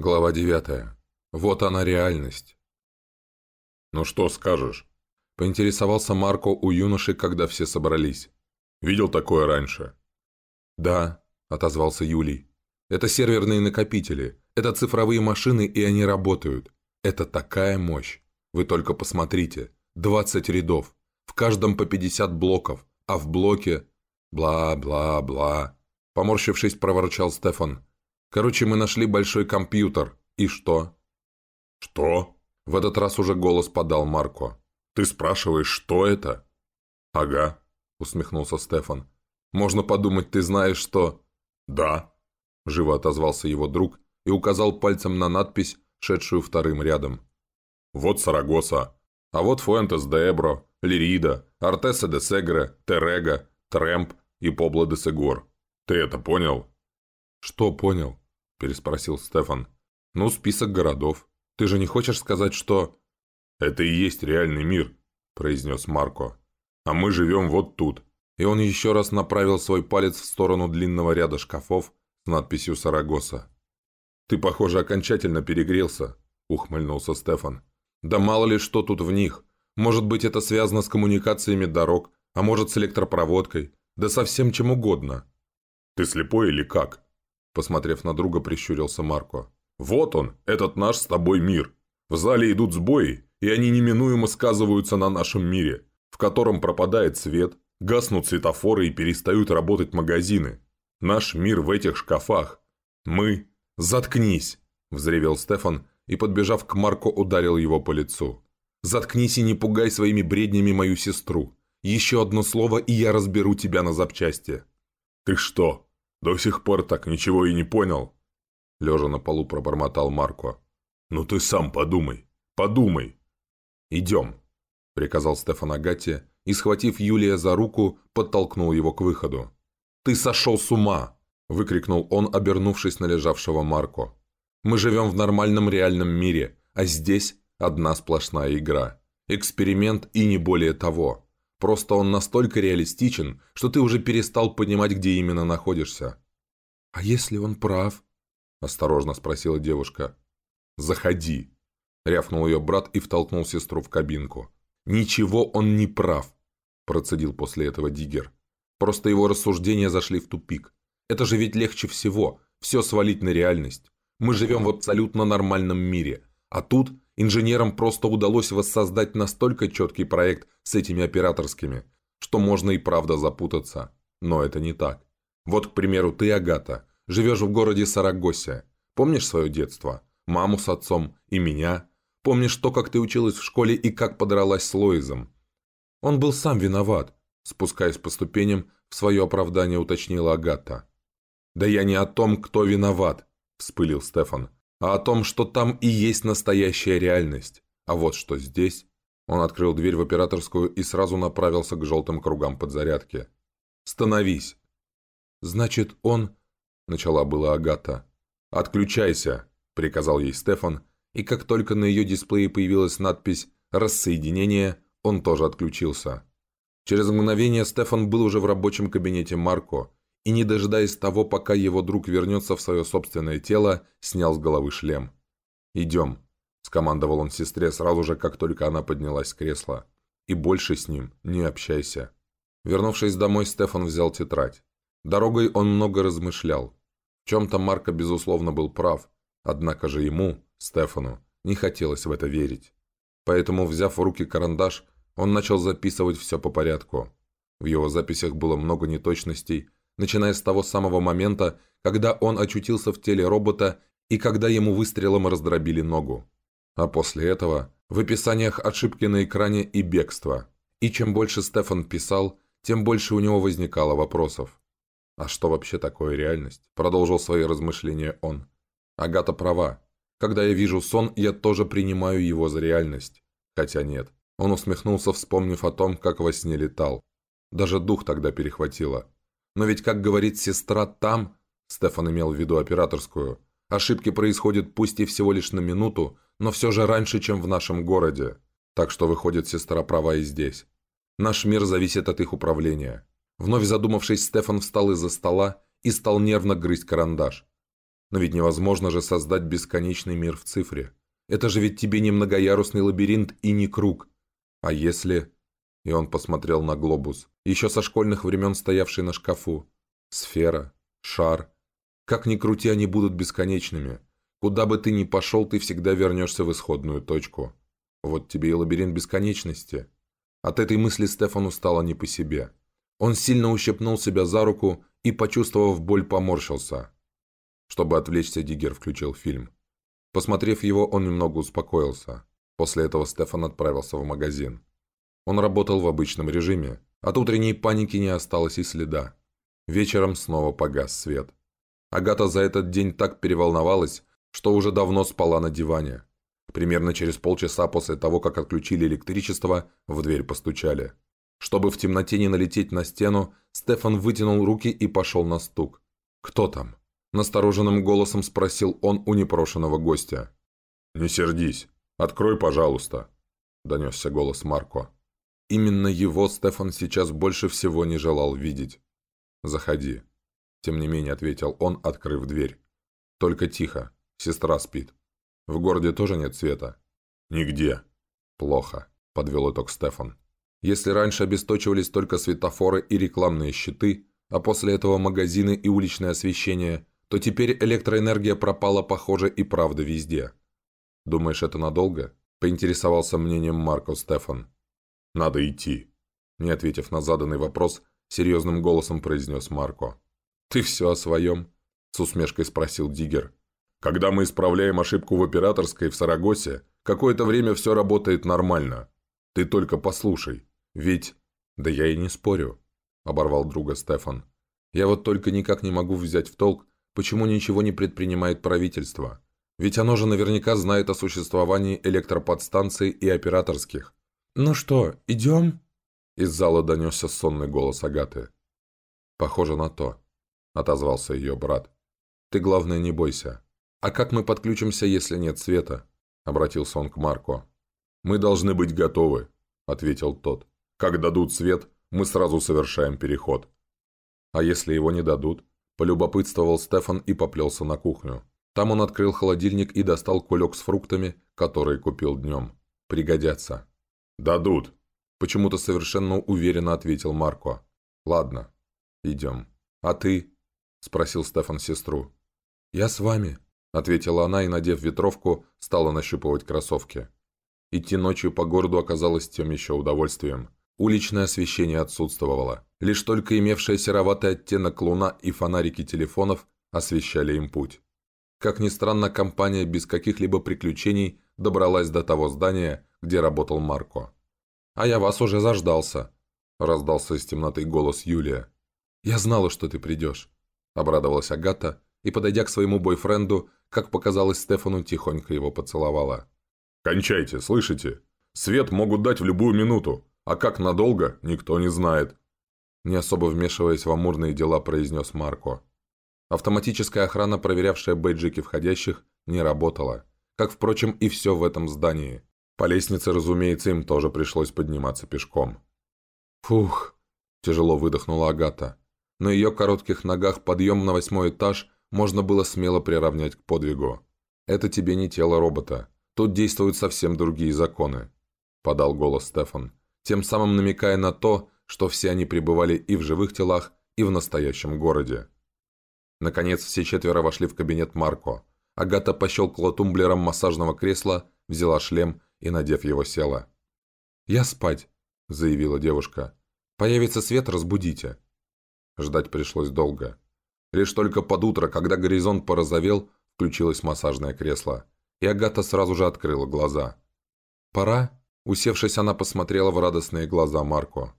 Глава 9. Вот она реальность. «Ну что скажешь?» – поинтересовался Марко у юноши, когда все собрались. «Видел такое раньше?» «Да», – отозвался Юлий. «Это серверные накопители, это цифровые машины, и они работают. Это такая мощь. Вы только посмотрите. 20 рядов. В каждом по 50 блоков, а в блоке... Бла-бла-бла». Поморщившись, проворчал Стефан. Короче, мы нашли большой компьютер. И что?» «Что?» В этот раз уже голос подал Марко. «Ты спрашиваешь, что это?» «Ага», усмехнулся Стефан. «Можно подумать, ты знаешь, что...» «Да», живо отозвался его друг и указал пальцем на надпись, шедшую вторым рядом. «Вот Сарагоса, а вот Фуэнтес де Эбро, Лирида, Артеса де Сегре, Терега, Трэмп и Побло де Сегор. Ты это понял?» «Что понял?» – переспросил Стефан. «Ну, список городов. Ты же не хочешь сказать, что...» «Это и есть реальный мир», – произнес Марко. «А мы живем вот тут». И он еще раз направил свой палец в сторону длинного ряда шкафов с надписью «Сарагоса». «Ты, похоже, окончательно перегрелся», – ухмыльнулся Стефан. «Да мало ли что тут в них. Может быть, это связано с коммуникациями дорог, а может, с электропроводкой, да со всем чем угодно». «Ты слепой или как?» Посмотрев на друга, прищурился Марко. «Вот он, этот наш с тобой мир. В зале идут сбои, и они неминуемо сказываются на нашем мире, в котором пропадает свет, гаснут светофоры и перестают работать магазины. Наш мир в этих шкафах. Мы...» «Заткнись!» – взревел Стефан и, подбежав к Марко, ударил его по лицу. «Заткнись и не пугай своими бреднями мою сестру. Еще одно слово, и я разберу тебя на запчасти». «Ты что, до сих пор так ничего и не понял?» Лежа на полу пробормотал Марко. «Ну ты сам подумай, подумай!» «Идем», — приказал Стефан Агате и, схватив Юлия за руку, подтолкнул его к выходу. «Ты сошел с ума!» — выкрикнул он, обернувшись на лежавшего Марко. «Мы живем в нормальном реальном мире, а здесь одна сплошная игра. Эксперимент и не более того. Просто он настолько реалистичен, что ты уже перестал понимать, где именно находишься». «А если он прав?» – осторожно спросила девушка. «Заходи», – рявкнул ее брат и втолкнул сестру в кабинку. «Ничего он не прав», – процедил после этого Диггер. «Просто его рассуждения зашли в тупик. Это же ведь легче всего, все свалить на реальность. Мы живем в абсолютно нормальном мире, а тут Инженерам просто удалось воссоздать настолько четкий проект с этими операторскими, что можно и правда запутаться. Но это не так. Вот, к примеру, ты, Агата, живешь в городе Сарагосе. Помнишь свое детство? Маму с отцом и меня? Помнишь то, как ты училась в школе и как подралась с Лоизом? Он был сам виноват, спускаясь по ступеням, в свое оправдание уточнила Агата. «Да я не о том, кто виноват», – вспылил Стефан а о том, что там и есть настоящая реальность. А вот что здесь... Он открыл дверь в операторскую и сразу направился к желтым кругам подзарядки. «Становись!» «Значит, он...» — начала была Агата. «Отключайся!» — приказал ей Стефан, и как только на ее дисплее появилась надпись «Рассоединение», он тоже отключился. Через мгновение Стефан был уже в рабочем кабинете Марко, и, не дожидаясь того, пока его друг вернется в свое собственное тело, снял с головы шлем. «Идем», – скомандовал он сестре сразу же, как только она поднялась с кресла. «И больше с ним не общайся». Вернувшись домой, Стефан взял тетрадь. Дорогой он много размышлял. В чем-то Марко, безусловно, был прав, однако же ему, Стефану, не хотелось в это верить. Поэтому, взяв в руки карандаш, он начал записывать все по порядку. В его записях было много неточностей, начиная с того самого момента, когда он очутился в теле робота и когда ему выстрелом раздробили ногу. А после этого в описаниях ошибки на экране и бегство. И чем больше Стефан писал, тем больше у него возникало вопросов. «А что вообще такое реальность?» – продолжил свои размышления он. «Агата права. Когда я вижу сон, я тоже принимаю его за реальность. Хотя нет». Он усмехнулся, вспомнив о том, как во сне летал. Даже дух тогда перехватило. Но ведь, как говорит сестра, там, Стефан имел в виду операторскую, ошибки происходят пусть и всего лишь на минуту, но все же раньше, чем в нашем городе. Так что выходит сестра права и здесь. Наш мир зависит от их управления. Вновь задумавшись, Стефан встал из-за стола и стал нервно грызть карандаш. Но ведь невозможно же создать бесконечный мир в цифре. Это же ведь тебе не многоярусный лабиринт и не круг. А если... И он посмотрел на глобус, еще со школьных времен стоявший на шкафу. Сфера, шар. Как ни крути, они будут бесконечными. Куда бы ты ни пошел, ты всегда вернешься в исходную точку. Вот тебе и лабиринт бесконечности. От этой мысли Стефану стало не по себе. Он сильно ущипнул себя за руку и, почувствовав боль, поморщился. Чтобы отвлечься, Диггер включил фильм. Посмотрев его, он немного успокоился. После этого Стефан отправился в магазин. Он работал в обычном режиме. От утренней паники не осталось и следа. Вечером снова погас свет. Агата за этот день так переволновалась, что уже давно спала на диване. Примерно через полчаса после того, как отключили электричество, в дверь постучали. Чтобы в темноте не налететь на стену, Стефан вытянул руки и пошел на стук. «Кто там?» Настороженным голосом спросил он у непрошенного гостя. «Не сердись. Открой, пожалуйста», – донесся голос Марко. Именно его Стефан сейчас больше всего не желал видеть. «Заходи», – тем не менее ответил он, открыв дверь. «Только тихо. Сестра спит. В городе тоже нет света?» «Нигде». «Плохо», – подвел итог Стефан. Если раньше обесточивались только светофоры и рекламные щиты, а после этого магазины и уличное освещение, то теперь электроэнергия пропала, похоже, и правда везде. «Думаешь, это надолго?» – поинтересовался мнением Марко Стефан. «Надо идти», – не ответив на заданный вопрос, серьезным голосом произнес Марко. «Ты все о своем?» – с усмешкой спросил Диггер. «Когда мы исправляем ошибку в операторской в Сарагосе, какое-то время все работает нормально. Ты только послушай. Ведь... Да я и не спорю, оборвал друга Стефан. Я вот только никак не могу взять в толк, почему ничего не предпринимает правительство. Ведь оно же наверняка знает о существовании электроподстанций и операторских. «Ну что, идем?» Из зала донесся сонный голос Агаты. «Похоже на то», — отозвался ее брат. «Ты, главное, не бойся. А как мы подключимся, если нет света?» — обратился он к Марко. «Мы должны быть готовы», — ответил тот. Как дадут свет, мы сразу совершаем переход. А если его не дадут? Полюбопытствовал Стефан и поплелся на кухню. Там он открыл холодильник и достал кулек с фруктами, которые купил днем. Пригодятся. «Дадут», – почему-то совершенно уверенно ответил Марко. «Ладно, идем. А ты?» – спросил Стефан сестру. «Я с вами», – ответила она и, надев ветровку, стала нащупывать кроссовки. Идти ночью по городу оказалось тем еще удовольствием. Уличное освещение отсутствовало. Лишь только имевшая сероватый оттенок луна и фонарики телефонов освещали им путь. Как ни странно, компания без каких-либо приключений добралась до того здания, где работал Марко. «А я вас уже заждался», – раздался из темноты голос Юлия. «Я знала, что ты придешь», – обрадовалась Агата и, подойдя к своему бойфренду, как показалось Стефану, тихонько его поцеловала. «Кончайте, слышите? Свет могут дать в любую минуту. А как надолго, никто не знает. Не особо вмешиваясь в амурные дела, произнес Марко. Автоматическая охрана, проверявшая бейджики входящих, не работала. Как, впрочем, и все в этом здании. По лестнице, разумеется, им тоже пришлось подниматься пешком. «Фух!» – тяжело выдохнула Агата. На ее коротких ногах подъем на восьмой этаж можно было смело приравнять к подвигу. «Это тебе не тело робота. Тут действуют совсем другие законы», – подал голос Стефан тем самым намекая на то, что все они пребывали и в живых телах, и в настоящем городе. Наконец, все четверо вошли в кабинет Марко. Агата пощелкала тумблером массажного кресла, взяла шлем и, надев его, села. «Я спать», — заявила девушка. «Появится свет, разбудите». Ждать пришлось долго. Лишь только под утро, когда горизонт порозовел, включилось массажное кресло, и Агата сразу же открыла глаза. «Пора?» Усевшись, она посмотрела в радостные глаза Марко.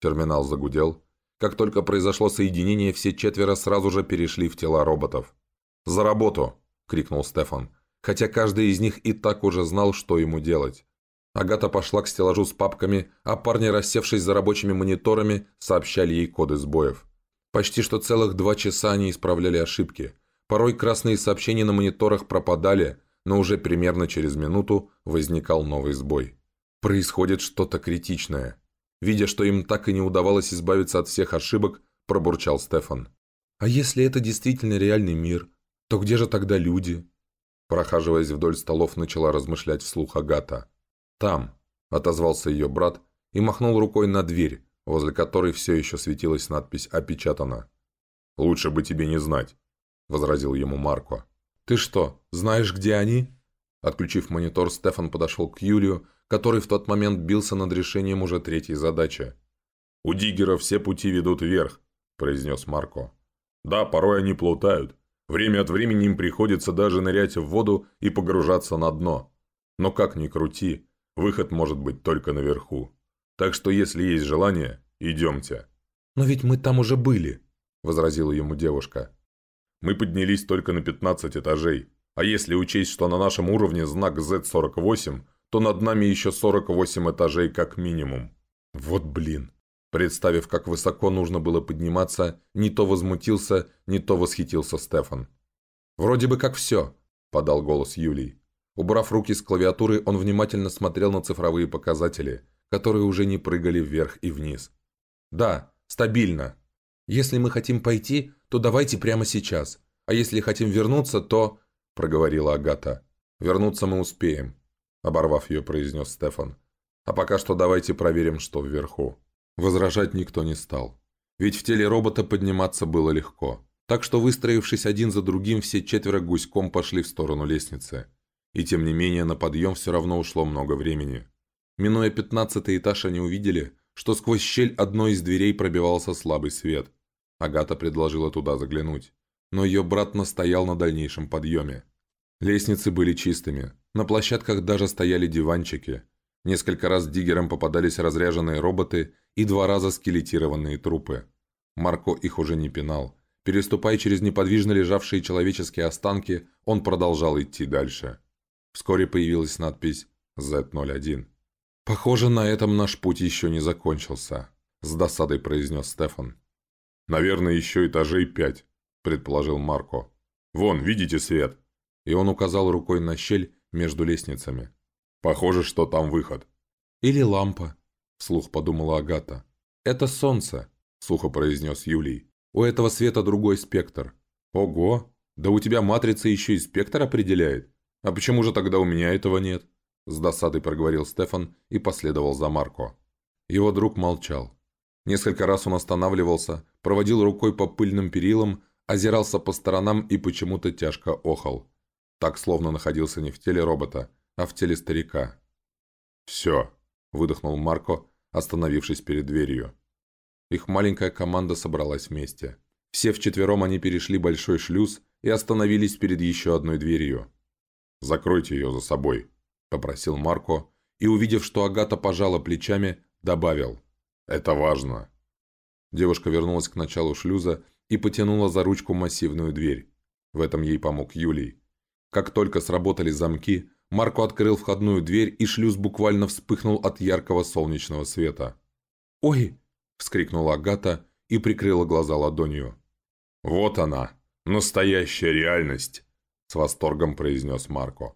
Терминал загудел. Как только произошло соединение, все четверо сразу же перешли в тела роботов. «За работу!» – крикнул Стефан. Хотя каждый из них и так уже знал, что ему делать. Агата пошла к стеллажу с папками, а парни, рассевшись за рабочими мониторами, сообщали ей коды сбоев. Почти что целых два часа они исправляли ошибки. Порой красные сообщения на мониторах пропадали, но уже примерно через минуту возникал новый сбой. Происходит что-то критичное. Видя, что им так и не удавалось избавиться от всех ошибок, пробурчал Стефан. «А если это действительно реальный мир?» То где же тогда люди?» Прохаживаясь вдоль столов, начала размышлять вслух Агата. «Там», – отозвался ее брат и махнул рукой на дверь, возле которой все еще светилась надпись «Опечатано». «Лучше бы тебе не знать», – возразил ему Марко. «Ты что, знаешь, где они?» Отключив монитор, Стефан подошел к Юлию, который в тот момент бился над решением уже третьей задачи. «У Диггера все пути ведут вверх», – произнес Марко. «Да, порой они плутают. Время от времени им приходится даже нырять в воду и погружаться на дно. Но как ни крути, выход может быть только наверху. Так что если есть желание, идемте». «Но ведь мы там уже были», – возразила ему девушка. «Мы поднялись только на 15 этажей. А если учесть, что на нашем уровне знак Z48, то над нами еще 48 этажей как минимум». «Вот блин». Представив, как высоко нужно было подниматься, не то возмутился, не то восхитился Стефан. «Вроде бы как все», – подал голос Юлий. Убрав руки с клавиатуры, он внимательно смотрел на цифровые показатели, которые уже не прыгали вверх и вниз. «Да, стабильно. Если мы хотим пойти, то давайте прямо сейчас. А если хотим вернуться, то...» – проговорила Агата. «Вернуться мы успеем», – оборвав ее, произнес Стефан. «А пока что давайте проверим, что вверху». Возражать никто не стал. Ведь в теле робота подниматься было легко. Так что, выстроившись один за другим, все четверо гуськом пошли в сторону лестницы. И тем не менее, на подъем все равно ушло много времени. Минуя пятнадцатый этаж, они увидели, что сквозь щель одной из дверей пробивался слабый свет. Агата предложила туда заглянуть. Но ее брат настоял на дальнейшем подъеме. Лестницы были чистыми. На площадках даже стояли диванчики. Несколько раз диггерам попадались разряженные роботы и два раза скелетированные трупы. Марко их уже не пинал. Переступая через неподвижно лежавшие человеческие останки, он продолжал идти дальше. Вскоре появилась надпись «Z01». «Похоже, на этом наш путь еще не закончился», – с досадой произнес Стефан. «Наверное, еще этажей пять», – предположил Марко. «Вон, видите свет?» И он указал рукой на щель между лестницами. «Похоже, что там выход». «Или лампа», – вслух подумала Агата. «Это солнце», – сухо произнес Юлий. «У этого света другой спектр». «Ого! Да у тебя матрица еще и спектр определяет. А почему же тогда у меня этого нет?» С досадой проговорил Стефан и последовал за Марко. Его друг молчал. Несколько раз он останавливался, проводил рукой по пыльным перилам, озирался по сторонам и почему-то тяжко охал. Так, словно находился не в теле робота, а в теле старика. «Все», – выдохнул Марко, остановившись перед дверью. Их маленькая команда собралась вместе. Все вчетвером они перешли большой шлюз и остановились перед еще одной дверью. «Закройте ее за собой», – попросил Марко, и, увидев, что Агата пожала плечами, добавил. «Это важно». Девушка вернулась к началу шлюза и потянула за ручку массивную дверь. В этом ей помог Юлий. Как только сработали замки, Марко открыл входную дверь, и шлюз буквально вспыхнул от яркого солнечного света. «Ой!» – вскрикнула Агата и прикрыла глаза ладонью. «Вот она, настоящая реальность!» – с восторгом произнес Марко.